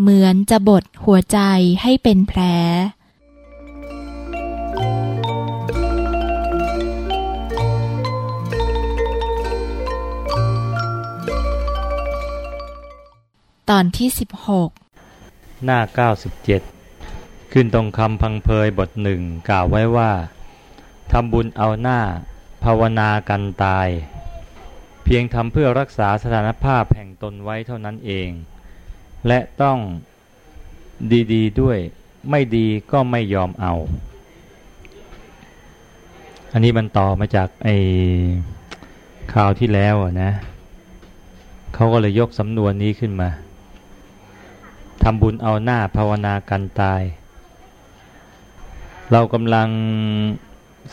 เหมือนจะบดหัวใจให้เป็นแผล ตอนที่ 16 หน้า 97 ขึ้นตรงคำพังเพยบทหนึ่งกล่าวไว้ว่าทำบุญเอาหน้า ภาวนากันตาย เพียงทำเพื่อรักษาสถานภาพแห่งตนไว้เท่านั้นเอง และต้องดีๆด้วยไม่ดีก็ไม่ยอมเอา อันนี้มันต่อมาจากไอ้ข่าวที่แล้วนะเขาก็เลยยกสำนวนนี้ขึ้นมาทำบุญเอาหน้าภาวนากันตาย เรากำลัง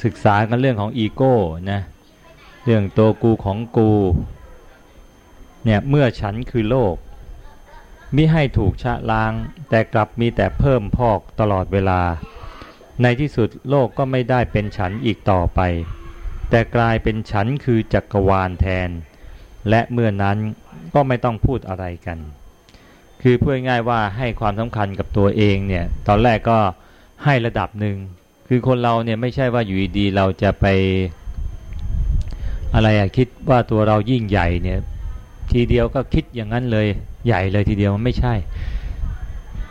ศึกษากันเรื่องของอีโก้นะเรื่องตัวกูของกูเนี่ยเมื่อฉันคือโลก มิให้ถูกชะล้าง แต่กลับมีแต่เพิ่มพอกตลอดเวลา ในที่สุดโลกก็ไม่ได้เป็นฉันอีกต่อไป แต่กลายเป็นฉันคือจักรวาลแทน และเมื่อนั้นก็ไม่ต้องพูดอะไรกัน คือพูดง่ายว่าให้ความสำคัญกับตัวเองเนี่ย ตอนแรกก็ให้ระดับหนึ่ง คือคนเราเนี่ยไม่ใช่ว่าอยู่ดีเราจะไป อะไรอะคิดว่าตัวเรายิ่งใหญ่เนี่ย ทีเดียวก็คิดอย่างนั้นเลย ใหญ่เลยทีเดียวมันไม่ใช่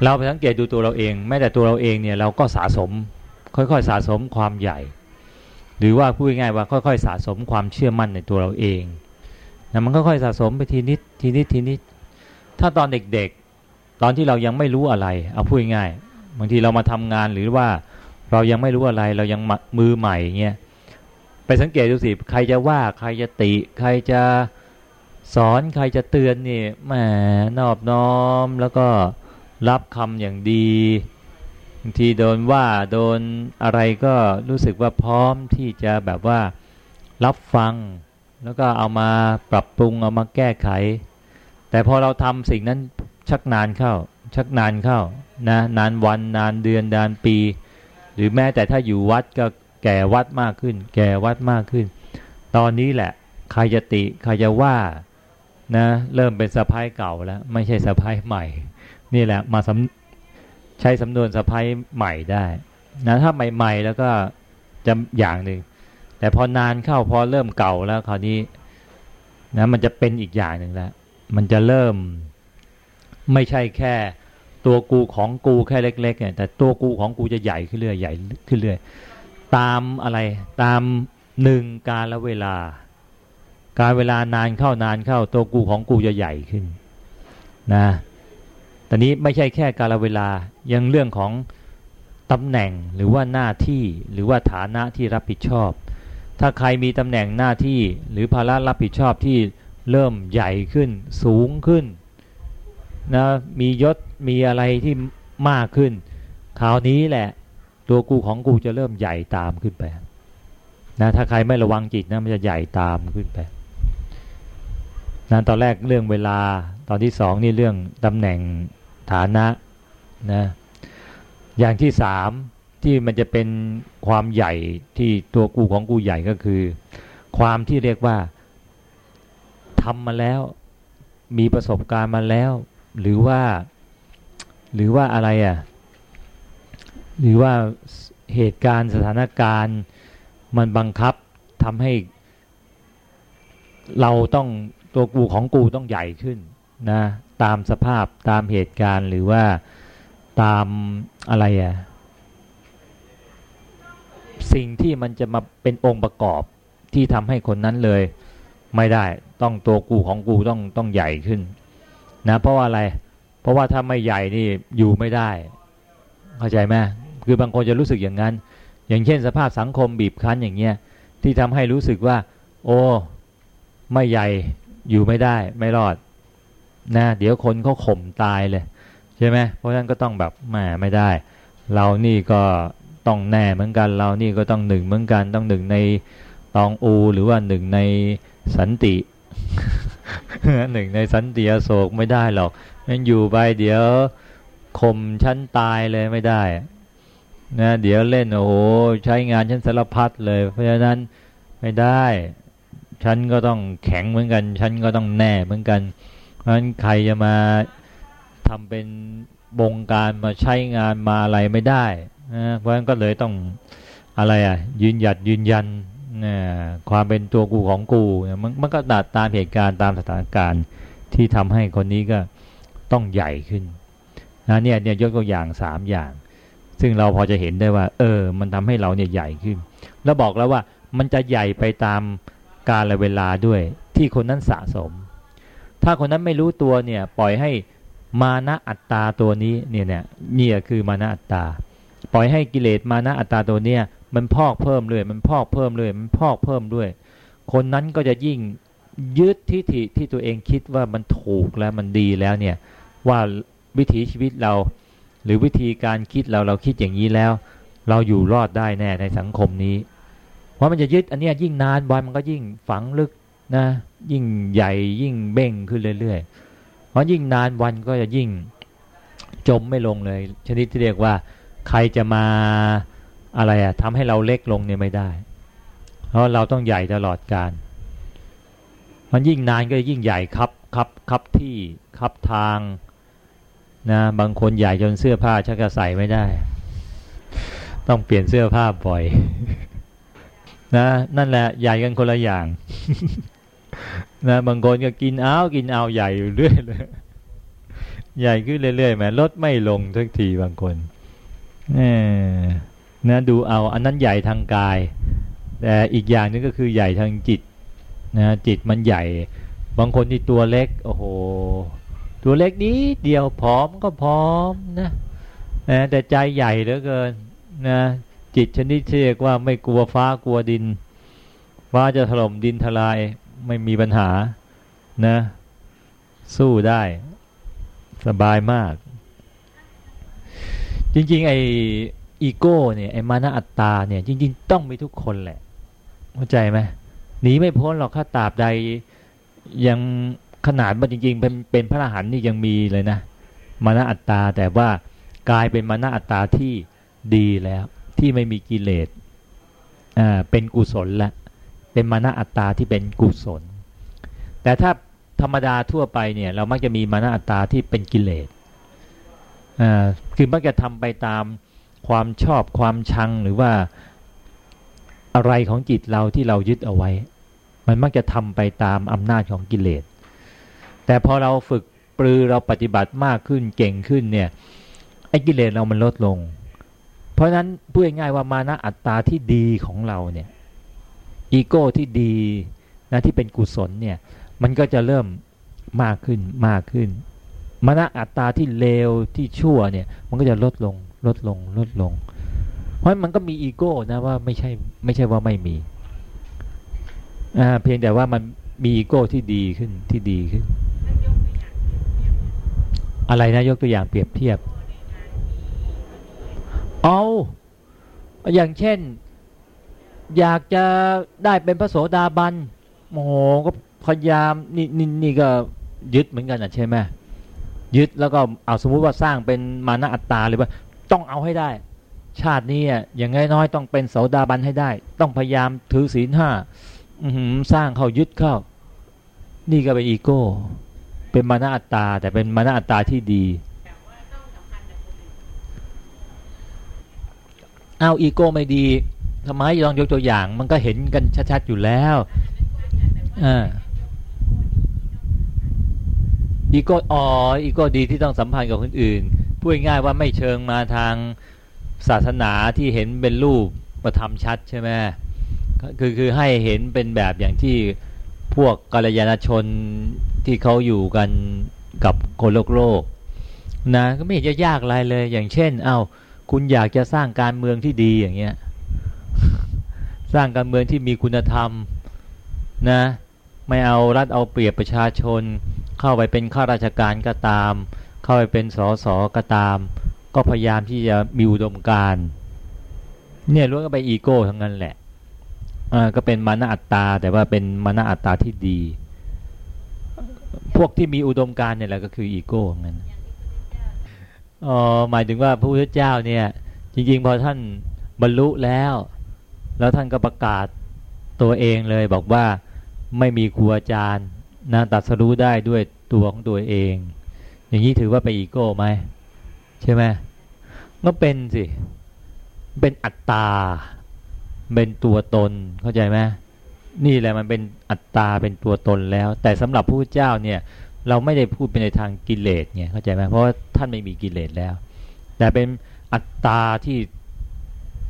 เราไปสังเกตดูตัวเราเอง แม้แต่ตัวเราเองเนี่ยเราก็สะสมค่อยๆสะสมความใหญ่ หรือว่าพูดง่ายๆว่าค่อยๆสะสมความเชื่อมั่นในตัวเราเองนะมันค่อยๆสะสมไปทีนิดทีนิดทีนิด ถ้าตอนเด็กๆ ตอนที่เรายังไม่รู้อะไร เอาพูดง่ายบางทีเรามาทำงานหรือว่าเรายังไม่รู้อะไรเรายังมือใหม่เงี้ยไปสังเกตดูสิใครจะว่าใครจะติ ใครจะ สอนใครจะเตือนนี่แหมนอบน้อมแล้วก็รับคำอย่างดีบางทีโดนว่าโดนอะไรก็รู้สึกว่าพร้อมที่จะแบบว่ารับฟัง แล้วก็เอามาปรับปรุงเอามาแก้ไข แต่พอเราทำสิ่งนั้นชักนานเข้า ชักนานเข้านะนานวันนานเดือนนานปี หรือแม้แต่ถ้าอยู่วัดก็แก่วัดมากขึ้น แก่วัดมากขึ้น ตอนนี้แหละ ใครจะติ ใครจะว่า นะเริ่มเป็นสะพ้ายเก่าแล้ว ไม่ใช่สะพ้ายใหม่ นี่แหละมาใช้สำนวนสะพ้ายใหม่ได้นะถ้าใหม่ ๆ แล้วก็จะอย่างหนึ่งแต่พอนานเข้าพอเริ่มเก่าแล้วคราวนี้นะมันจะเป็นอีกอย่างหนึ่งแล้วมันจะเริ่มไม่ใช่แค่ตัวกูของกูแค่เล็กๆเนี่ยแต่ตัวกูของกูจะใหญ่ขึ้นเรื่อยใหญ่ขึ้นเรื่อยตามอะไรตามหนึ่งการละเวลา การเวลานานเข้านานเข้าตัวกูของกูจะใหญ่ขึ้นนะตอนนี้ไม่ใช่แค่การเวลายังเรื่องของตำแหน่งหรือว่าหน้าที่หรือว่าฐานะที่รับผิดชอบ ถ้าใครมีตำแหน่งหน้าที่หรือภาระรับผิดชอบที่เริ่มใหญ่ขึ้นสูงขึ้นนะมียศมีอะไรที่มากขึ้นคราวนี้แหละ ตัวกูของกูจะเริ่มใหญ่ตามขึ้นไปนะถ้าใครไม่ระวังจิตนะมันจะใหญ่ตามขึ้นไป นะตอนแรกเรื่องเวลา ตอนที่สองนี่เรื่องตำแหน่งฐานะนะอย่างที่สามที่มันจะเป็นความใหญ่ที่ตัวกูของกูใหญ่ก็คือ ความที่เรียกว่าทำมาแล้ว มีประสบการณ์มาแล้ว หรือว่า หรือว่าอะไรอะหรือว่าเหตุการณ์สถานการณ์มันบังคับทำให้ เราต้อง ตัวกูของกูต้องใหญ่ขึ้นนะตามสภาพตามเหตุการณ์หรือว่าตามอะไรอะสิ่งที่มันจะมาเป็นองค์ประกอบที่ทำให้คนนั้นเลย ไม่ได้ต้องตัวกูของกูต้องต้องใหญ่ขึ้น นะ เพราะว่าอะไร เพราะว่าถ้าไม่ใหญ่นี่อยู่ไม่ได้ เข้าใจไหมคือบางคนจะรู้สึกอย่างนั้น อย่างเช่นสภาพสังคมบีบคั้นอย่างเงี้ยที่ทำให้รู้สึกว่า โอ้ ไม่ใหญ่ อยู่ไม่ได้ไม่รอดนะเดี๋ยวคนเขาข่มตายเลย ใช่ไหมเพราะฉะนั้นก็ต้องแบบแหมไม่ได้ เรานี่ก็ต้องแน่เหมือนกัน เรานี่ก็ต้องหนึ่งเหมือนกัน ต้องหนึ่งในตองอูหรือว่าหนึ่งในสันติหนึ่งในสันติอโศกไม่ได้หรอกมันอยู่ไปเดี๋ยวข่มชั้นตายเลยไม่ได้นะเดี๋ยวเล่นโอ้โหใช้งานฉันสารพัดเลย เพราะฉะนั้นไม่ได้ ฉันก็ต้องแข็งเหมือนกัน ฉันก็ต้องแน่เหมือนกัน เพราะฉะนั้นใครจะมาทำเป็นบงการมาใช้งานมาอะไรไม่ได้นะเพราะฉะนั้นก็เลยต้องอะไรอะ ยืนหยัดยืนยันนะความเป็นตัวกูของกูมันมันก็ดัดตามเหตุการณ์ตามสถานการณ์ที่ทำให้คนนี้ก็ต้องใหญ่ขึ้นนะเนี่ยเนี่ยยกตัวอย่างสามอย่าง ซึ่งเราพอจะเห็นได้ว่า เออ มันทำให้เราเนี่ยใหญ่ขึ้น แล้วบอกแล้วว่ามันจะใหญ่ไปตาม กาลเวลาด้วยที่คนนั้นสะสม ถ้าคนนั้นไม่รู้ตัวเนี่ยปล่อยให้มานะอัตตาตัวนี้เนี่ยเนี่ยเนี่ยคือมานะอัตตา ปล่อยให้กิเลสมานะอัตตาตัวเนี้ยมันพอกเพิ่มเลยมันพอกเพิ่มเลยมันพอกเพิ่มด้วย คนนั้นก็จะยิ่งยึดทิฏฐิที่ตัวเองคิดว่ามันถูกแล้วมันดีแล้วเนี่ยว่าวิถีชีวิตเรา หรือวิธีการคิดเราเราคิดอย่างนี้แล้ว เราอยู่รอดได้แน่ในสังคมนี้ เพราะมันจะยึดอันนี้ยิ่งนานวันมันก็ยิ่งฝังลึกนะ ยิ่งใหญ่ยิ่งเบ่งขึ้นเรื่อยๆ เพราะยิ่งนานวันก็จะยิ่งจมไม่ลงเลย ชนิดที่เรียกว่า ใครจะมาอะไรอะทำให้เราเล็กลงเนี่ยไม่ได้ เพราะเราต้องใหญ่ตลอดการ มันยิ่งนานก็ยิ่งใหญ่ครับครับครับที่ครับทางนะบางคนใหญ่จนเสื้อผ้าชักจะใส่ไม่ได้ ต้องเปลี่ยนเสื้อผ้าบ่อย นะนั่นแหละใหญ่กันคนละอย่าง นะบางคนก็กินเอากินเอาใหญ่อยู่เรื่อยเลยใหญ่ขึ้นเรื่อยๆแหมลดไม่ลงทุกทีบางคนนะดูเอา อันนั้นใหญ่ทางกาย แต่อีกอย่างนึงก็คือใหญ่ทางจิตนะจิตมันใหญ่ บางคนที่ตัวเล็ก โอ้โห ตัวเล็กนี้ เดียวผอมก็ผอมนะนะแต่ใจใหญ่เหลือเกินนะ จิตชนิดที่เรียกว่าไม่กลัวฟ้ากลัวดิน ฟ้าจะถล่มดินทลายไม่มีปัญหานะ สู้ได้สบายมาก จริง ๆ ไอ้อีโก้เนี่ยไอ้มานะอัตตาเนี่ย จริง ๆ ต้องมีทุกคนแหละเข้าใจไหมหนีไม่พ้นหรอกถ้าตราบใดยังขนาดว่าจริง ๆ เป็นเป็นพระอรหันต์นี่ยังมีเลยนะมานะอัตตาแต่ว่ากลายเป็นมานะอัตตาที่ดีแล้ว ที่ไม่มีกิเลสอ่าเป็นกุศลล้วเป็นมานะอัตตาที่เป็นกุศล แต่ถ้าธรรมดาทั่วไปเนี่ยเรามักจะมีมานะอัตตาที่เป็นกิเลสอ่าคือมักจะทำไปตามความชอบความชังหรือว่าอะไรของจิตเราที่เรายึดเอาไว้ มันมักจะทำไปตามอำนาจของกิเลส แต่พอเราฝึกปรือเราปฏิบัติมากขึ้นเก่งขึ้นเนี่ยไอ้กิเลสเรามันลดลง เพราะนั้นพูดง่ายๆว่ามานะอัตตาที่ดีของเราเนี่ยอีโก้ที่ดีนะที่เป็นกุศลเนี่ยมันก็จะเริ่มมากขึ้นมากขึ้นมณอัตตาที่เลวที่ชั่วเนี่ยมันก็จะลดลงลดลงลดลง เพราะมันก็มีอีโก้นะว่าไม่ใช่ไม่ใช่ว่าไม่มีอ่าเพียงแต่ว่ามันมีอีโก้ที่ดีขึ้นที่ดีขึ้น อะไรนะยกตัวอย่างเปรียบเทียบ เอา อย่างเช่น อยากจะได้เป็นพระโสดาบันโอ้โหก็พยายามนี่นี่นี่ก็ยึดเหมือนกันอะใช่ไหมยึดแล้วก็เอาสมมุติว่าสร้างเป็นมานะอัตตาเลยว่าต้องเอาให้ได้ ชาตินี้อย่างน้อยๆต้องเป็นโสดาบันให้ได้ ต้องพยายามถือศีลห้าสร้างเขายึดเข้า นี่ก็เป็นอีโก้ เป็นมานะอัตตา แต่เป็นมานะอัตตาที่ดี เอาอีโก้ไม่ดีทำไมลองยกตัวอย่าง มันก็เห็นกันชัดๆอยู่แล้วอ่าอีโก้อ๋ออีโก้ดีที่ต้องสัมพันธ์กับคนอื่นพูดง่ายว่าไม่เชิงมาทางศาสนาที่เห็นเป็นรูปประทำชัดใช่ไหมคือคือให้เห็นเป็นแบบอย่างที่พวกกัลยาณชนที่เขาอยู่กันกับคนโลกโลกนะก็ไม่เห็นจะยากอะไรเลย อย่างเช่น เอา้า คุณอยากจะสร้างการเมืองที่ดีอย่างเงี้ย สร้างการเมืองที่มีคุณธรรมนะ ไม่เอารัดเอาเปรียบประชาชน เข้าไปเป็นข้าราชการก็ตาม เข้าไปเป็นสสก็ตาม ก็พยายามที่จะมีอุดมการเนี่ยล้วนก็ไปอีโก้ทั้งนั้นแหละอ่าก็เป็นมานะอัตตา แต่ว่าเป็นมานะอัตตาที่ดี พวกที่มีอุดมการเนี่ยแหละก็คืออีโก้ทั้งนั้น อ๋อหมายถึงว่าพระพุทธเจ้าเนี่ย จริง ๆ พอท่านบรรลุแล้ว แล้วท่านก็ประกาศตัวเองเลยบอกว่าไม่มีครูอาจารย์นะตัดสรู้ได้ด้วยตัวของตัวเอง อย่างนี้ถือว่าเป็นอีโก้ไหมใช่ไหมก็เป็นสิเป็นอัตตา เป็นตัวตนเข้าใจไหมนี่แหละมันเป็นอัตตาเป็นตัวตนแล้ว แต่สำหรับผู้เจ้าเนี่ย เราไม่ได้พูดเป็นในทางกิเลสเนี่ยเข้าใจไหมเพราะาท่านไม่มีกิเลสแล้ว แต่เป็นอัตตาที่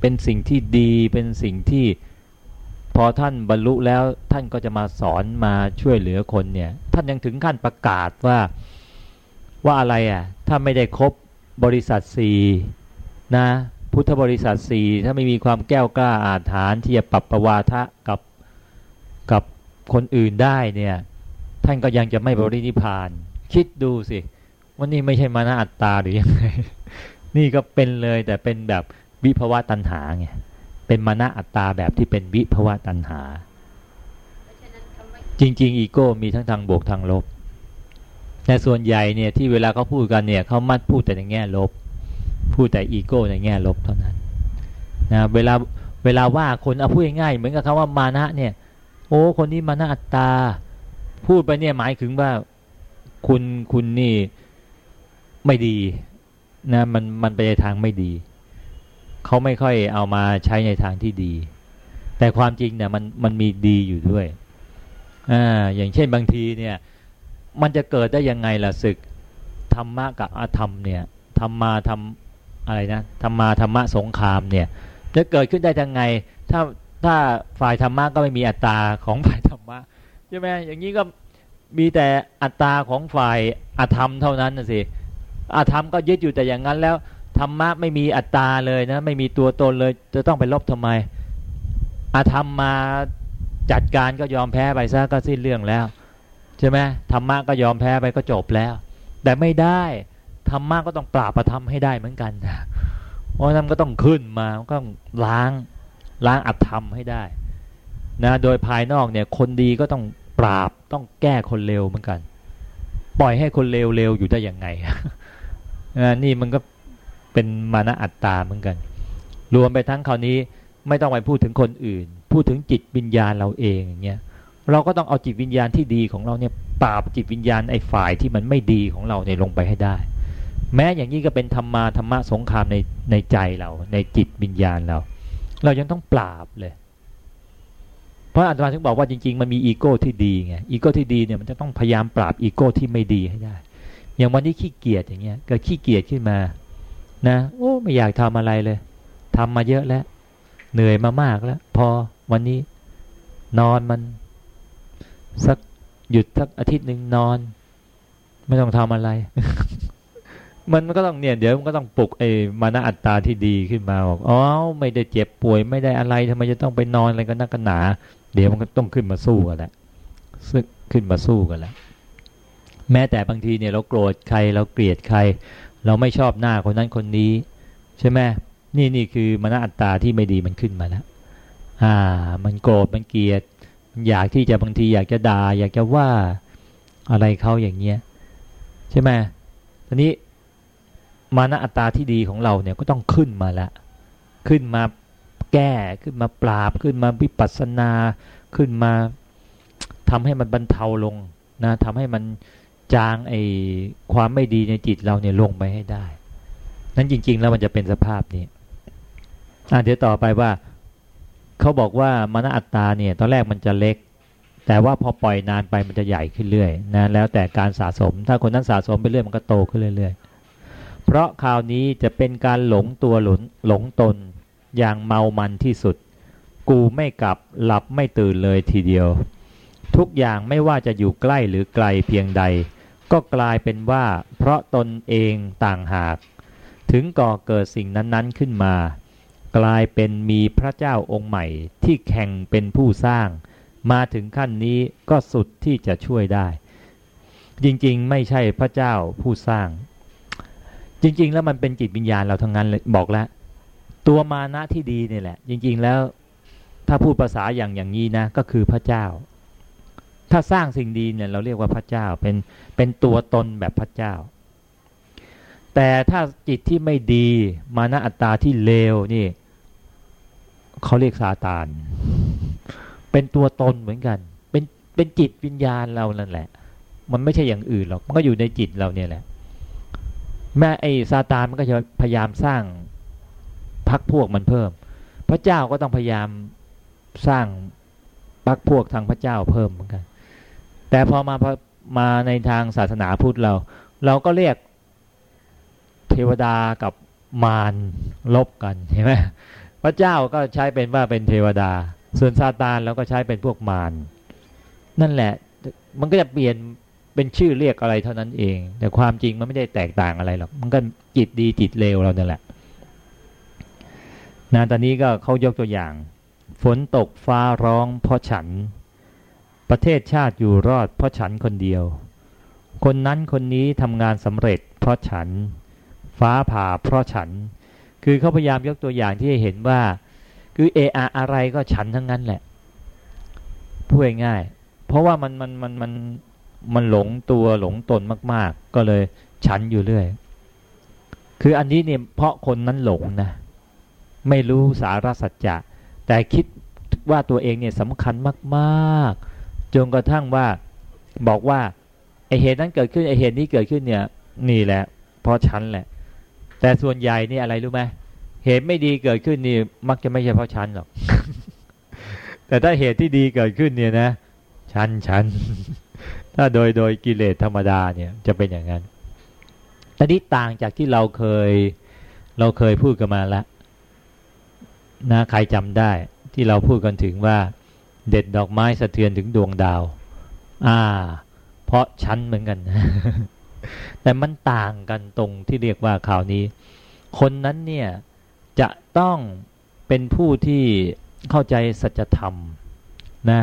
เป็นสิ่งที่ดีเป็นสิ่งที่พอท่านบรรลุแล้วท่านก็จะมาสอนมาช่วยเหลือคนเนี่ย ท่านยังถึงขั้นประกาศว่าว่าอะไรอะถ้าไม่ได้ครบบริษัทสี่นะพุทธบริษัทสี่ถ้าไม่มีความแก้วกล้าอาถรรพ์ที่จะปรับประวาทะกับกับคนอื่นได้เนี่ย ท่านก็ยังจะไม่บริณิพาน คิดดูสิว่านี่ไม่ใช่มานะอัตตาหรือยังไงนี่ก็เป็นเลยแต่เป็นแบบวิภวะตัณหาไงเป็นมานะอัตตาแบบที่เป็นวิภวะตัณหา จริง ๆ อีโก้มีทั้งทางบวกทางลบ แต่ส่วนใหญ่เนี่ยที่เวลาเขาพูดกันเนี่ยเขามัดพูดแต่ในแง่ลบ พูดแต่อีโก้ในแง่ลบเท่านั้นนะเวลาเวลาว่าคนเอาพูดง่ายๆเหมือนกับคำว่ามานะเนี่ย โอ้คนนี้มานะอัตตา พูดไปเนี่ยหมายถึงว่าคุณคุณนี่ไม่ดีนะมันมันไปในทางไม่ดี เขาไม่ค่อยเอามาใช้ในทางที่ดี แต่ความจริงเนี่ยมันมันมีดีอยู่ด้วยอ่าอย่างเช่นบางทีเนี่ย มันจะเกิดได้ยังไงล่ะศึกธรรมะกับอาธรรมเนี่ยธรรมาธรรมอะไรนะธรรมาธรรมะสงครามเนี่ยจะเกิดขึ้นได้ยังไง ถ้าถ้าฝ่ายธรรมะก็ไม่มีอัตตาของฝ่าย ใช่ไหมอย่างนี้ก็มีแต่อัตตาของฝ่ายอาธรรมเท่านั้นนะสิอาธรรมก็ยึดอยู่แต่อย่างนั้นแล้วธรรมะไม่มีอัตตาเลยนะ ไม่มีตัวตนเลย จะต้องไปลบทำไม อาธรรมมาจัดการก็ยอมแพ้ไปซะก็สิ้นเรื่องแล้วใช่ไหมธรรมะก็ยอมแพ้ไปก็จบแล้ว แต่ไม่ได้ธรรมะก็ต้องปราบประทำให้ได้เหมือนกันนะเพราะนั้นก็ต้องขึ้นมาก็ต้องล้างล้างอัตธรรมให้ได้นะโดยภายนอกเนี่ยคนดีก็ต้อง ปราบต้องแก้คนเลวเหมือนกัน ปล่อยให้คนเลวเลวอยู่ได้ยังไงนี่มันก็เป็นมานะอัตตาเหมือนกัน รวมไปทั้งคราวนี้ไม่ต้องไปพูดถึงคนอื่น พูดถึงจิตวิญญาณเราเองอย่างเงี้ยเราก็ต้องเอาจิตวิญญาณที่ดีของเราเนี่ยปราบจิตวิญญาณไอ้ฝ่ายที่มันไม่ดีของเราเนี่ยลงไปให้ได้ แม้อย่างนี้ก็เป็นธรรมาธรรมะสงครามในในใจเรา ในจิตวิญญาณเรา เรายังต้องปราบเลย เพราะอาจารย์ถึงบอกว่าจริง ๆ มันมีอีโก้ที่ดีไงอีโก้ที่ดีเนี่ยมันจะต้องพยายามปราบอีโก้ที่ไม่ดีให้ได้ อย่างวันนี้ขี้เกียจอย่างเงี้ยก็ขี้เกียจขึ้นมานะโอ้ไม่อยากทำอะไรเลยทำมาเยอะแล้ว เหนื่อยมามากแล้ว พอวันนี้นอนมัน สักหยุดสักอาทิตย์หนึ่งนอน ไม่ต้องทำอะไร มันก็ต้องเนี่ยเดี๋ยวมันก็ต้องปลุกไอ้มานะอัตตาที่ดีขึ้นมาบอกอ๋อไม่ได้เจ็บป่วยไม่ได้อะไรทำไมจะต้องไปนอนอะไรกันนักกันหนา เดี๋ยวมันก็ต้องขึ้นมาสู้กันแหละซึ่งขึ้นมาสู้กันแล้วแม้แต่บางทีเนี่ยเราโกรธใครเราเกลียดใคร เราไม่ชอบหน้าคนนั้นคนนี้ ใช่ไหมนี่นี่คือมานะอัตตาที่ไม่ดีมันขึ้นมาแล้วอ่า มันโกรธมันเกลียด มันอยากที่จะบางทีอยากจะด่าอยากจะว่าอะไรเขาอย่างเงี้ยใช่ไหมทีนี้มานะอัตตาที่ดีของเราเนี่ยก็ต้องขึ้นมาละ ขึ้นมา แก้ขึ้นมาปราบขึ้นมาวิปัสสนาขึ้นมาทำให้มันบรรเทาลงนะทำให้มันจางไอความไม่ดีในจิตเราเนี่ยลงไปให้ได้ นั้นจริง ๆ แล้วมันจะเป็นสภาพนี้อ่าเดี๋ยวต่อไปว่าเขาบอกว่ามณอัตตาเนี่ย ตอนแรกมันจะเล็ก แต่ว่าพอปล่อยนานไปมันจะใหญ่ขึ้นเรื่อยนะแล้วแต่การสะสม ถ้าคนนั้นสะสมไปเรื่อยมันก็โตขึ้นเรื่อยๆเพราะคราวนี้จะเป็นการหลงตัวหลงหลงตน อย่างเมามันที่สุด กูไม่กลับหลับไม่ตื่นเลยทีเดียว ทุกอย่างไม่ว่าจะอยู่ใกล้หรือไกลเพียงใด ก็กลายเป็นว่า เพราะตนเองต่างหาก ถึงก่อเกิดสิ่งนั้นๆขึ้นมา กลายเป็นมีพระเจ้าองค์ใหม่ที่แข่งเป็นผู้สร้าง มาถึงขั้นนี้ก็สุดที่จะช่วยได้ จริงๆ ไม่ใช่พระเจ้าผู้สร้าง จริง ๆ แล้วมันเป็นจิตวิญญาณเราทั้งนั้นเลยบอกแล้ว ตัวมานะที่ดีนี่แหละ จริง ๆ แล้วถ้าพูดภาษาอย่างอย่างนี้นะ ก็คือพระเจ้า ถ้าสร้างสิ่งดีเนี่ย เราเรียกว่าพระเจ้าเป็นเป็นตัวตนแบบพระเจ้า แต่ถ้าจิตที่ไม่ดีมานะอัตตาที่เลวนี่เขาเรียกซาตาน เป็นตัวตนเหมือนกัน เป็นเป็นจิตวิญญาณเรานั่นแหละ มันไม่ใช่อย่างอื่นหรอกมันก็อยู่ในจิตเราเนี่ยแหละแม่ไอ้ซาตานมันก็จะพยายามสร้าง พักพวกมันเพิ่ม พระเจ้าก็ต้องพยายามสร้างพักพวกทางพระเจ้าเพิ่มเหมือนกัน แต่พอมามาในทางศาสนาพุทธเรา เราก็เรียกเทวดากับมารลบกันใช่ไหมพระเจ้าก็ใช้เป็นว่าเป็นเทวดา ส่วนซาตานเราก็ใช้เป็นพวกมารนั่นแหละ มันก็จะเปลี่ยนเป็นชื่อเรียกอะไรเท่านั้นเอง แต่ความจริงมันไม่ได้แตกต่างอะไรหรอกมันก็จิตดีจิตเลวเราเนั่นแหละ นะตอนนี้ก็เขายกตัวอย่าง ฝนตกฟ้าร้อง เพราะฉัน ประเทศชาติอยู่รอดเพราะฉันคนเดียว คนนั้นคนนี้ทำงานสำเร็จ เพราะฉัน ฟ้าผ่าเพราะฉัน คือเขาพยายามยกตัวอย่างที่เห็นว่า คือเอออะไรก็ฉันทั้งนั้นแหละพูดง่ายเพราะว่ามันมันมันมันมันหลงตัวหลงตนมาก ๆ ก็เลยฉันอยู่เรื่อย คืออันนี้เนี่ยเพราะคนนั้นหลงนะ ไม่รู้สารสัจจะ แต่คิดว่าตัวเองเนี่ยสำคัญมากๆ จนกระทั่งว่าบอกว่าไอเหตุนั้นเกิดขึ้นไอเหตุนี้เกิดขึ้นเนี่ยนี่แหละเพราะฉันแหละ แต่ส่วนใหญ่นี่อะไรรู้ไหมเหตุไม่ดีเกิดขึ้นนี่มักจะไม่ใช่เพราะฉันหรอก แต่ถ้าเหตุที่ดีเกิดขึ้นเนี่ยนะฉันฉันถ้าโดยโดยกิเลสธรรมดาเนี่ยจะเป็นอย่างนั้นอันนี้ต่างจากที่เราเคยเราเคยพูดกันมาแล้ว นะใครจำได้ที่เราพูดกันถึงว่า เด็ดดอกไม้สะเทือนถึงดวงดาว อ่า เพราะชั้นเหมือนกัน แต่มันต่างกันตรงที่เรียกว่าข่าวนี้ คนนั้นเนี่ยจะต้องเป็นผู้ที่เข้าใจสัจธรรมนะ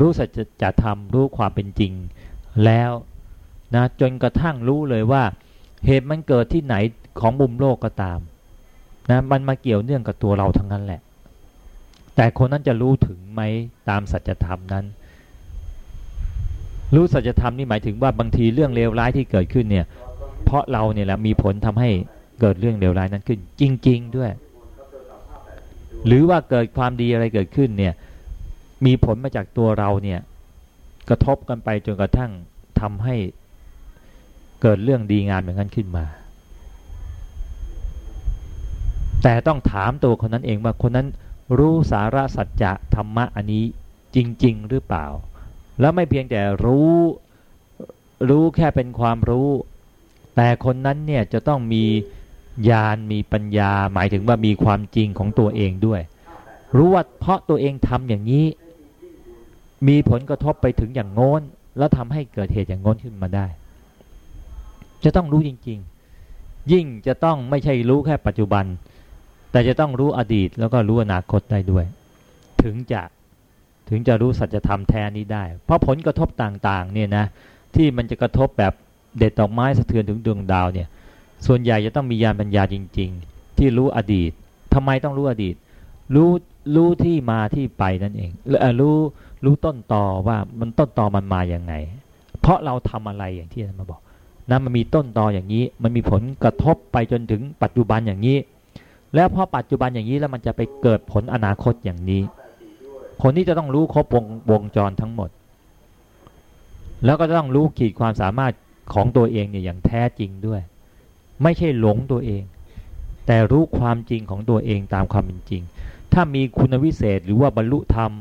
รู้สัจธรรมรู้ความเป็นจริง แล้วนะจนกระทั่งรู้เลยว่า เหตุมันเกิดที่ไหนของมุมโลกก็ตาม นะมันมาเกี่ยวเนื่องกับตัวเราทั้งนั้นแหละ แต่คนนั้นจะรู้ถึงไหมตามสัจธรรมนั้น รู้สัจธรรมนี่หมายถึงว่าบางทีเรื่องเลวร้ายที่เกิดขึ้นเนี่ย เพราะเราเนี่ยแหละมีผลทำให้เกิดเรื่องเลวร้ายนั้นขึ้น จริง ๆ ด้วย หรือว่าเกิดความดีอะไรเกิดขึ้นเนี่ย มีผลมาจากตัวเราเนี่ย กระทบกันไปจนกระทั่งทำให้เกิดเรื่องดีงามอย่างนั้นขึ้นมา แต่ต้องถามตัวคนนั้นเองว่าคนนั้นรู้สาระสัจจะธรรมะอันนี้จริง ๆ หรือเปล่า แล้วไม่เพียงแต่รู้รู้แค่เป็นความรู้ แต่คนนั้นเนี่ยจะต้องมีญาณมีปัญญา หมายถึงว่ามีความจริงของตัวเองด้วย รู้ว่าเพราะตัวเองทำอย่างนี้ มีผลกระทบไปถึงอย่างโน้น แล้วทำให้เกิดเหตุอย่างโน้นขึ้นมาได้ จะต้องรู้จริง ๆ ยิ่งจะต้องไม่ใช่รู้แค่ปัจจุบัน แต่จะต้องรู้อดีตแล้วก็รู้อนาคตได้ด้วย ถึงจะถึงจะรู้สัจธรรมแท้นี้ได้ เพราะผลกระทบต่างๆเนี่ยนะที่มันจะกระทบแบบเด็ดดอกไม้สะเทือนถึงดวงดาวเนี่ย ส่วนใหญ่จะต้องมียานปัญญาจริง ๆ ที่รู้อดีตทำไมต้องรู้อดีต รู้รู้ที่มาที่ไปนั่นเองรู้รู้ต้นตอว่ามันต้นตอมันมาอย่างไง เพราะเราทำอะไรอย่างที่มาบอกนะมันมีต้นตออย่างนี้ มันมีผลกระทบไปจนถึงปัจจุบันอย่างนี้ แล้วพอปัจจุบันอย่างนี้แล้วมันจะไปเกิดผลอนาคตอย่างนี้ คนที่จะต้องรู้ครบวงวงจรทั้งหมด แล้วก็ต้องรู้ขีดความสามารถของตัวเองเนี่ยอย่างแท้จริงด้วย ไม่ใช่หลงตัวเอง แต่รู้ความจริงของตัวเองตามความเป็นจริง ถ้ามีคุณวิเศษหรือว่าบรรลุธรรม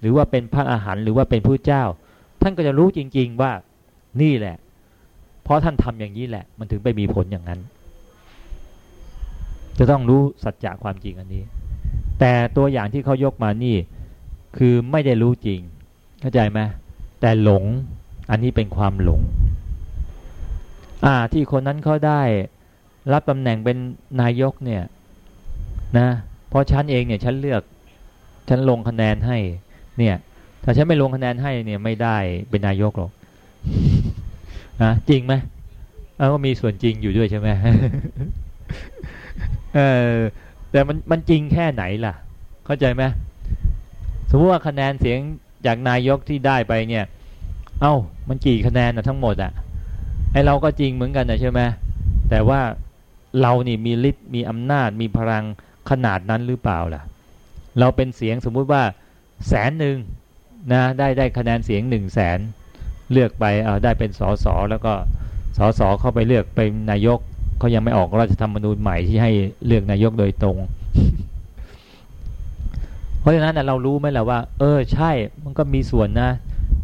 หรือว่าเป็นพระอาหารหรือว่าเป็นผู้เจ้า ท่านก็จะรู้จริง ๆว่านี่แหละ เพราะท่านทำอย่างนี้แหละ มันถึงไปมีผลอย่างนั้น จะต้องรู้สัจจะความจริงอันนี้ แต่ตัวอย่างที่เขายกมานี่คือไม่ได้รู้จริง เข้าใจไหมแต่หลงอันนี้เป็นความหลง อ่าที่คนนั้นเขาได้รับตำแหน่งเป็นนายกเนี่ยนะเพราะฉันเองเนี่ยฉันเลือกฉันลงคะแนนให้เนี่ย ถ้าฉันไม่ลงคะแนนให้เนี่ยไม่ได้เป็นนายกหรอกนะจริงไหมเออก็มีส่วนจริงอยู่ด้วยใช่ไหม เออแต่มันมันจริงแค่ไหนล่ะ เข้าใจไหมสมมติว่าคะแนนเสียงจากนายกที่ได้ไปเนี่ย เอา้ามันกี่คะแนนนะทั้งหมดอะ่ะไอเราก็จริงเหมือนกันนะใช่ไหมแต่ว่าเรานี่มีฤทธิ์มีอำนาจมีพลังขนาดนั้นหรือเปล่าล่ะ เราเป็นเสียงสมมุติว่าแสนหนึ่งนะได้ได้คะแนนเสียงหนึ่งแสนเลือกไปเอาได้เป็นสอสอแล้วก็สอสอเข้าไปเลือกเป็นนายก เขายังไม่ออกรัฐธรรมนูญใหม่ที่ให้เลือกนายกโดยตรง เพราะฉะนั้นเรารู้ไหมล่ะว่า เออใช่มันก็มีส่วนนะ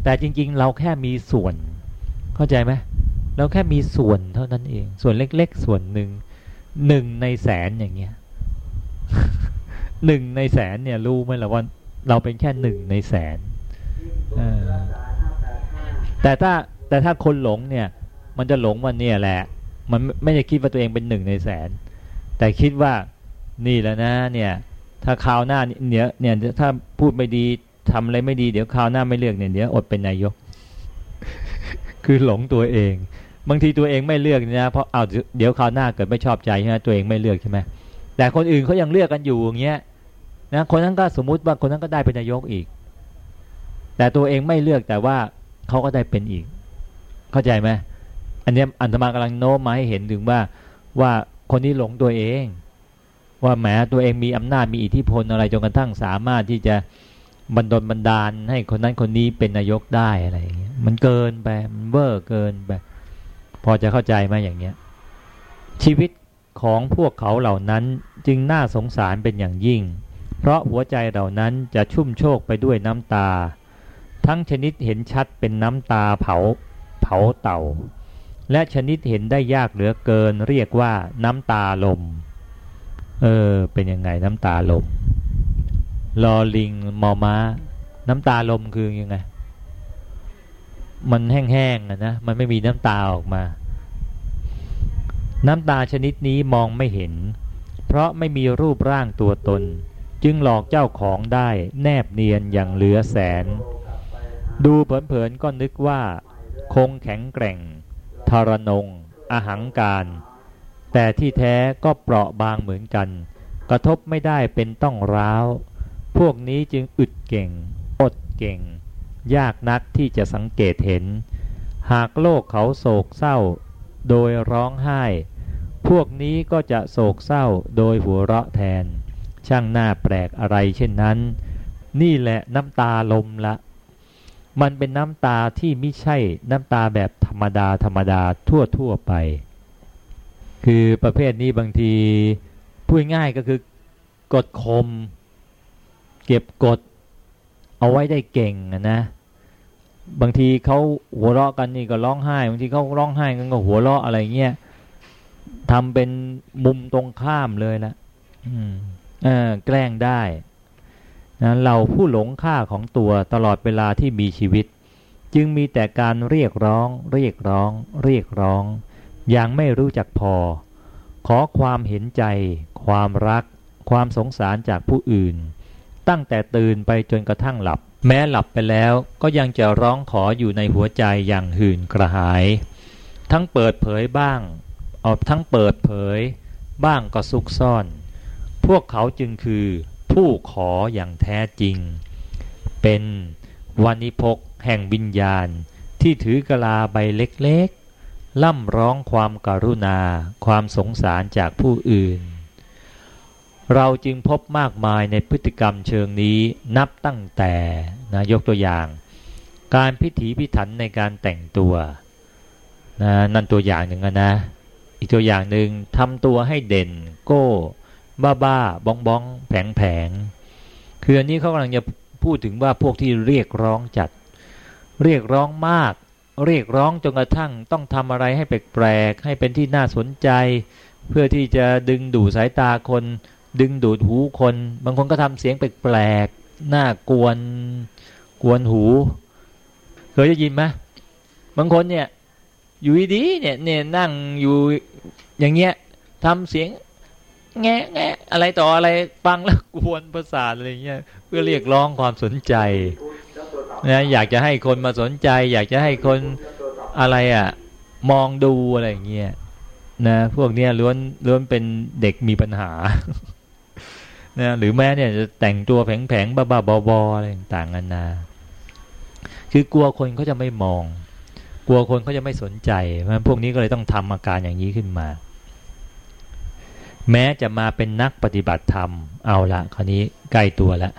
แต่จริง ๆ เราแค่มีส่วน เข้าใจไหมเราแค่มีส่วนเท่านั้นเอง ส่วนเล็ก ๆ ส่วนหนึ่งหนึ่งในแสนอย่างเงี้ยหนึ่งในแสนเนี่ยรู้ไหมล่ะว่า เราเป็นแค่หนึ่งในแสนแต่ถ้าแต่ถ้าคนหลงเนี่ย มันจะหลงว่าเนี่ยแหละ มันไม่ได้คิดว่าตัวเองเป็นหนึ่งในแสน แต่คิดว่านี่แหละนะเนี่ยถ้าคราวหน้าเนี่ยเนี่ยถ้าพูดไม่ดีทำอะไรไม่ดีเดี๋ยวคราวหน้าไม่เลือกเนี่ยเดี๋ยวอดเป็นนายก คือหลงตัวเอง บางทีตัวเองไม่เลือกนะเพราะเอาเดี๋ยวคราวหน้าเกิดไม่ชอบใจใช่ไหมตัวเองไม่เลือกใช่ไหมแต่คนอื่นเขายังเลือกกันอยู่อย่างเงี้ยนะคนนั้นก็สมมุติว่าคนนั้นก็ได้เป็นนายกอีก แต่ตัวเองไม่เลือกแต่ว่าเขาก็ได้เป็นอีก เข้าใจไหม อันนี้อันธมากำลังโน้มมาให้เห็นถึงว่าว่าคนที่หลงตัวเอง ว่าแหมตัวเองมีอำนาจมีอิทธิพลอะไรจนกระทั่งสามารถที่จะบันดลบันดาลให้คนนั้นคนนี้เป็นนายกได้อะไรอย่างเงี้ยมันเกินไปมันเวอร์เกินไปพอจะเข้าใจไหมอย่างเงี้ยชีวิตของพวกเขาเหล่านั้นจึงน่าสงสารเป็นอย่างยิ่ง เพราะหัวใจเหล่านั้นจะชุ่มโชกไปด้วยน้ำตา ทั้งชนิดเห็นชัดเป็นน้ำตาเผาเผาเต่า และชนิดเห็นได้ยากเหลือเกิน เรียกว่าน้ำตาลม เออ เป็นยังไงน้ำตาลม ลอลิงมอม้า น้ำตาลมคือยังไง มันแห้งๆนะ มันไม่มีน้ำตาออกมา น้ำตาชนิดนี้มองไม่เห็น เพราะไม่มีรูปร่างตัวตน จึงหลอกเจ้าของได้แนบเนียนอย่างเหลือแสน ดูเผินๆก็นึกว่า คงแข็งแกร่ง ทรนง อหังการ แต่ที่แท้ก็เปราะบางเหมือนกัน กระทบไม่ได้เป็นต้องร้าว พวกนี้จึงอึดเก่ง อดเก่ง ยากนักที่จะสังเกตเห็น หากโลกเขาโศกเศร้า โดยร้องไห้ พวกนี้ก็จะโศกเศร้าโดยหัวเราะแทน ช่างหน่าแปลกอะไรเช่นนั้น นี่แหละน้ำตาลมละ มันเป็นน้ำตาที่ไม่ใช่น้ำตาแบบธรรมดาธรรมดาทั่วทั่วไป คือประเภทนี้บางทีพูดง่ายก็คือกดคม เก็บกดเอาไว้ได้เก่งนะ บางทีเขาหัวเราะกันนี่ก็ร้องไห้บางทีเขาร้องไห้กันก็หัวเราะอะไรเงี้ยทำเป็นมุมตรงข้ามเลยละอืมเออแกล้งได้ นะเราผู้หลงค่าของตัวตลอดเวลาที่มีชีวิต จึงมีแต่การเรียกร้อง เรียกร้อง เรียกร้อง อย่างไม่รู้จักพอ ขอความเห็นใจ ความรัก ความสงสารจากผู้อื่น ตั้งแต่ตื่นไปจนกระทั่งหลับ แม้หลับไปแล้วก็ยังจะร้องขออยู่ในหัวใจอย่างหื่นกระหาย ทั้งเปิดเผยบ้างออกทั้งเปิดเผย บ้างก็ซุกซ่อน พวกเขาจึงคือ ผู้ขออย่างแท้จริง เป็นวานิพกแห่งวิญญาณที่ถือกลาใบเล็กๆ ล่ำร้องความการุณา ความสงสารจากผู้อื่น เราจึงพบมากมายในพฤติกรรมเชิงนี้นับตั้งแต่นะยกตัวอย่าง การพิถีพิถันในการแต่งตัวนะนั่นตัวอย่างหนึ่งนะ อีกตัวอย่างหนึ่งทำตัวให้เด่นโก้ บ้าบ้าบ้องบ้องแผงแผงคืออันนี้เขากำลังจะพูดถึงว่าพวกที่เรียกร้องจัด เรียกร้องมาก เรียกร้องจนกระทั่งต้องทำอะไรให้แปลกๆให้เป็นที่น่าสนใจ เพื่อที่จะดึงดูดสายตาคน ดึงดูดหูคน บางคนก็ทำเสียงแปลกๆน่ากวน กวนหู เคยได้ยินไหมบางคนเนี่ยอยู่ดีเนี่ยเนี่ยนั่งอยู่อย่างเงี้ยทำเสียง แงะแงะอะไรต่ออะไรฟังแล้วกวนประสาทอะไรเงี้ยเพื่อเรียกร้องความสนใจนะอยากจะให้คนมาสนใจ อยากจะให้คนอะไรอะ มองดูอะไรเงี้ยนะพวกเนี้ยล้วนล้วนเป็นเด็กมีปัญหานะหรือแม้เนี่ยจะแต่งตัวแผงๆบ้าๆบอๆอะไรต่างๆนานาคือกลัวคนเขาจะไม่มอง กลัวคนเขาจะไม่สนใจเพราะพวกนี้ก็เลยต้องทำอาการอย่างนี้ขึ้นมา แม้จะมาเป็นนักปฏิบัติธรรม เอาละคราวนี้ใกล้ตัวแล้ว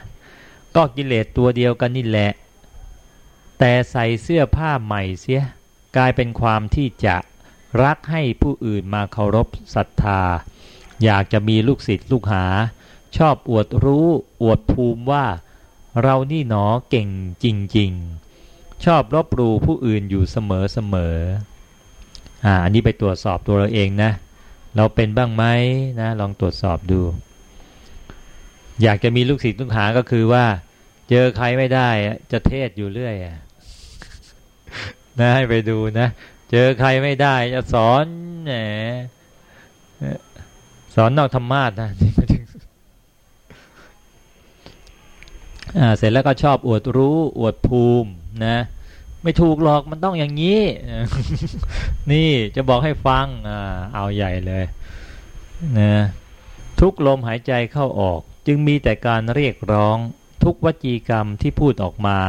ก็กิเลสตัวเดียวกันนี่แหละ แต่ใส่เสื้อผ้าใหม่เสีย กลายเป็นความที่จะรักให้ผู้อื่นมาเคารพศรัทธา อยากจะมีลูกศิษย์ลูกหา ชอบอวดรู้อวดภูมิว่า เรานี่หนอเก่งจริง ๆ ชอบรบรูผู้อื่นอยู่เสมอเสมออ่าอันนี้ไปตรวจสอบตัวเราเองนะ เราเป็นบ้างไหมนะลองตรวจสอบดู อยากจะมีลูกศิษย์ลูกหาก็คือว่า เจอใครไม่ได้จะเทศอยู่เรื่อยนะให้ไปดูนะ เจอใครไม่ได้จะสอนแหมสอนนอกธรรมาสนะอ่าเสร็จแล้วก็ชอบอวดรู้อวดภูมินะ ไม่ถูกหรอกมันต้องอย่างนี้ นี่จะบอกให้ฟังอเอาใหญ่เลยนะทุกลมหายใจเข้าออก จึงมีแต่การเรียกร้อง ทุกวจีกรรมที่พูดออกมา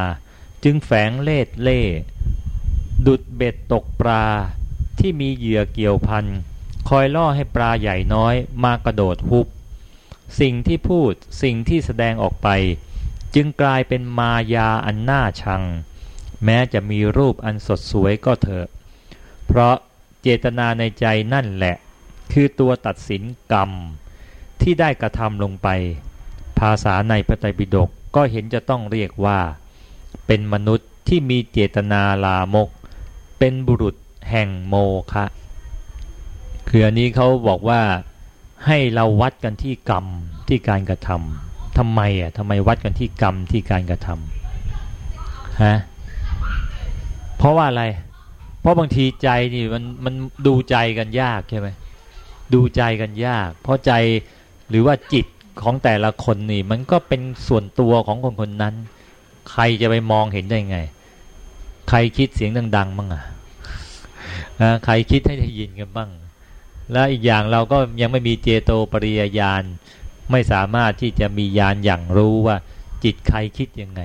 จึงแฝงเล่เล่ ดุดเบ็ดตกปลาที่มีเหยื่อเกี่ยวพันคอยล่อให้ปลาใหญ่น้อยมากระโดดฮุบ สิ่งที่พูดสิ่งที่แสดงออกไป จึงกลายเป็นมายาอันน่าชัง แม้จะมีรูปอันสดสวยก็เถอะ เพราะเจตนาในใจนั่นแหละ คือตัวตัดสินกรรมที่ได้กระทำลงไป ภาษาในพระไตรปิฎกก็เห็นจะต้องเรียกว่า เป็นมนุษย์ที่มีเจตนาลามก เป็นบุรุษแห่งโมคะคืออันนี้เขาบอกว่าให้เราวัดกันที่กรรมที่การกระทำทำไมอะทำไมวัดกันที่กรรมที่การกระทำฮะ เพราะว่าอะไร เพราะบางทีใจนี่มันมันดูใจกันยากใช่ไหมดูใจกันยาก เพราะใจหรือว่าจิตของแต่ละคนนี่ มันก็เป็นส่วนตัวของคนคนนั้น ใครจะไปมองเห็นได้ไง ใครคิดเสียงดังๆบ้างอะใครคิดให้ได้ยินกันบ้าง แล้วอีกอย่างเราก็ยังไม่มีเจโตปริยญาณไม่สามารถที่จะมีญาณอย่างรู้ว่าจิตใครคิดยังไง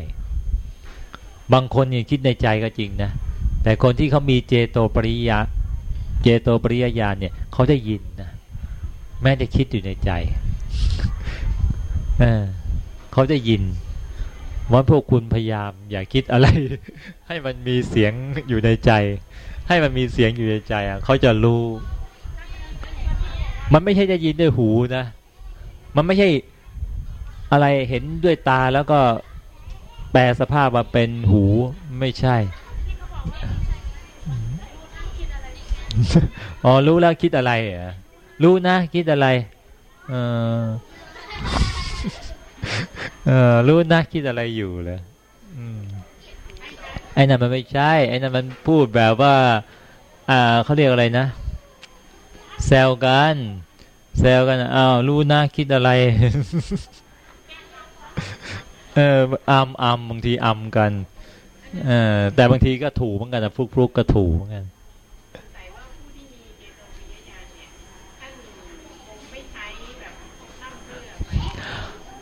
บางคนยังคิดในใจก็จริงนะ แต่คนที่เขามีเจโตปริยาเจโตปริยญาณเนี่ยเขาได้ยินนะแม้จะคิดอยู่ในใจเเขาได้ยินว่าพวกคุณพยายาม อย่าคิดอะไร ให้มันมีเสียงอยู่ในใจ ให้มันมีเสียงอยู่ในใจอะเขาจะรู้ มันไม่ใช่จะยินด้วยหูนะ มันไม่ใช่อะไรเห็นด้วยตาแล้วก็ แปลสภาพมาเป็นหูไม่ใช่ อ๋อรู้แล้วคิดอะไรอะรู้นะคิดอะไร เออเออรู้นะคิดอะไรอยู่เลยไอ้นั่นมันไม่ใช่ ไอ้นั่นมันพูดแบบว่า อ่าเขาเรียกอะไรนะแซวกันแซวกันอ้าวรู้นะคิดอะไร เอออัมอัมบางทีอัมกันเออแต่บางทีก็ถูกเหมือนกันนะฟุกฟุกก็ถูกเหมือนกัน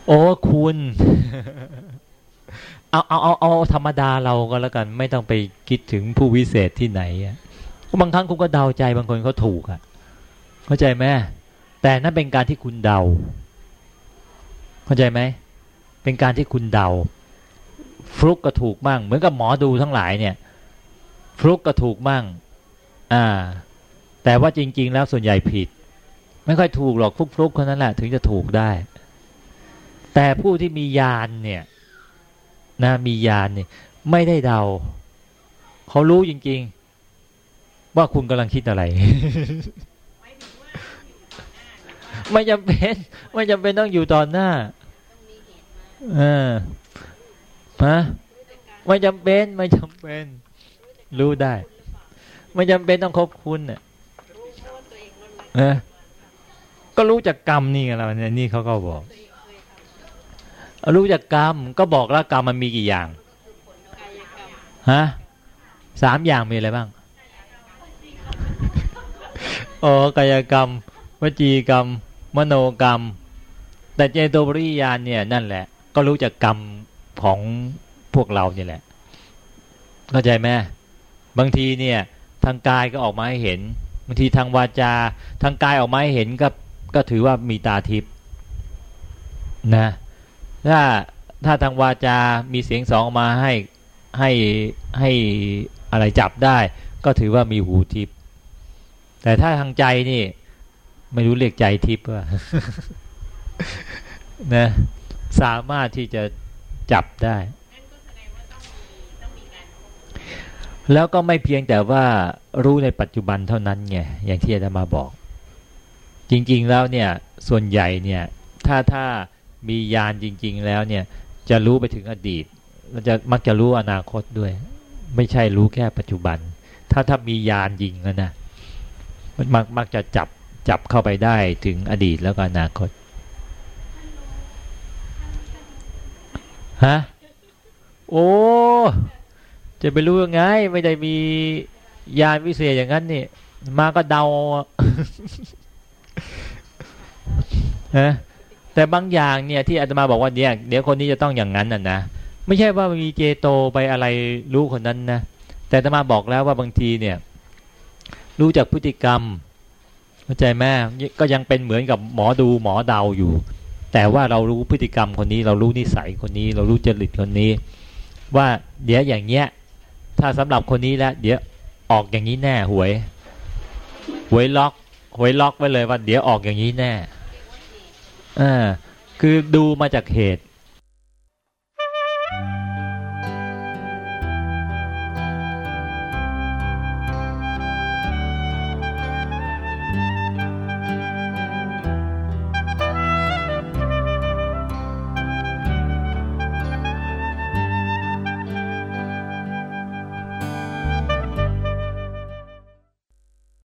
โอ้คุณ เอาเอาเอาเอาธรรมดาเราก็แล้วกัน ไม่ต้องไปคิดถึงผู้วิเศษที่ไหนอะบางครั้งคุณก็เดาใจบางคนเขาถูกอะ เข้าใจไหมแต่นั่นเป็นการที่คุณเดา เข้าใจไหม เป็นการที่คุณเดา ฟลุกก็ถูกมั่งเหมือนกับหมอดูทั้งหลายเนี่ย ฟลุกก็ถูกมั่งอ่า แต่ว่าจริง ๆ แล้วส่วนใหญ่ผิด ไม่ค่อยถูกหรอกฟลุกฟลุกคนนั้นแหละถึงจะถูกได้ แต่ผู้ที่มียานเนี่ยนะมียานเนี่ยไม่ได้เดา เขารู้จริง ๆ ว่าคุณกำลังคิดอะไรไม่จำเป็น ไม่จำเป็นต้องอยู่ตอนหน้า เออฮะไม่จำเป็นไม่จำเป็น รู้ได้ ไม่จำเป็นต้องคบคุณเนี่ยเออก็รู้จากกรรมนี่ไงเราเนี่ยนี่เขาก็บอกรู้จักกรรมก็บอกแล้วกรรมมันมีกี่อย่างฮะสามอย่างมีอะไรบ้างอ๋อกายกรรม วจีกรรม มโนกรรม แต่เจโตปริยานเนี่ยนั่นแหละ ก็รู้จักกรรมของพวกเราเนี่ยแหละ เข้าใจไหมบางทีเนี่ยทางกายก็ออกมาให้เห็น บางทีทางวาจาทางกายออกมาให้เห็นก็ก็ถือว่ามีตาทิพย์นะถ้าถ้าทางวาจา มีเสียงสองมาให้ให้ให้อะไรจับได้ ก็ถือว่ามีหูทิพย์แต่ถ้าทางใจนี่ ไม่รู้เรียกใจทิพย์ว่านะ สามารถที่จะจับได้ แล้วก็ไม่เพียงแต่ว่ารู้ในปัจจุบันเท่านั้นไงอย่างที่อาจารย์มาบอก จริงๆแล้วเนี่ยส่วนใหญ่เนี่ยถ้าถ้ามียานจริง ๆ แล้วเนี่ยจะรู้ไปถึงอดีตแล้วจะมักจะรู้อนาคตด้วย ไม่ใช่รู้แค่ปัจจุบัน ถ้าถ้ามียานจริงแล้วนะมันมักมักจะจับจับเข้าไปได้ถึงอดีตแล้วก็อนาคต ฮะโอ้จะไปรู้ยังไง ไม่ได้มียานวิเศษอย่างนั้นนี่มาก็เดาฮะแต่บางอย่างเนี่ยที่อาตมาบอกว่าเนี่ยเดี๋ยวคนนี้จะต้องอย่างนั้นน่ะนะไม่ใช่ว่ามีเจโตไปอะไรรู้คนนั้นนะแต่อาตมาบอกแล้วว่าบางทีเนี่ย รู้จากพฤติกรรมเข้าใจไหมก็ยังเป็นเหมือนกับหมอดูหมอเดาอยู่ แต่ว่าเรารู้พฤติกรรมคนนี้ เรารู้นิสัยคนนี้ เรารู้จริตคนนี้ ว่าเดี๋ยวอย่างเงี้ย ถ้าสำหรับคนนี้แล้วเดี๋ยวออกอย่างนี้แน่หวย หวยล็อก หวยล็อกไว้เลยว่าเดี๋ยวออกอย่างนี้แน่อ่าคือดูมาจากเหตุ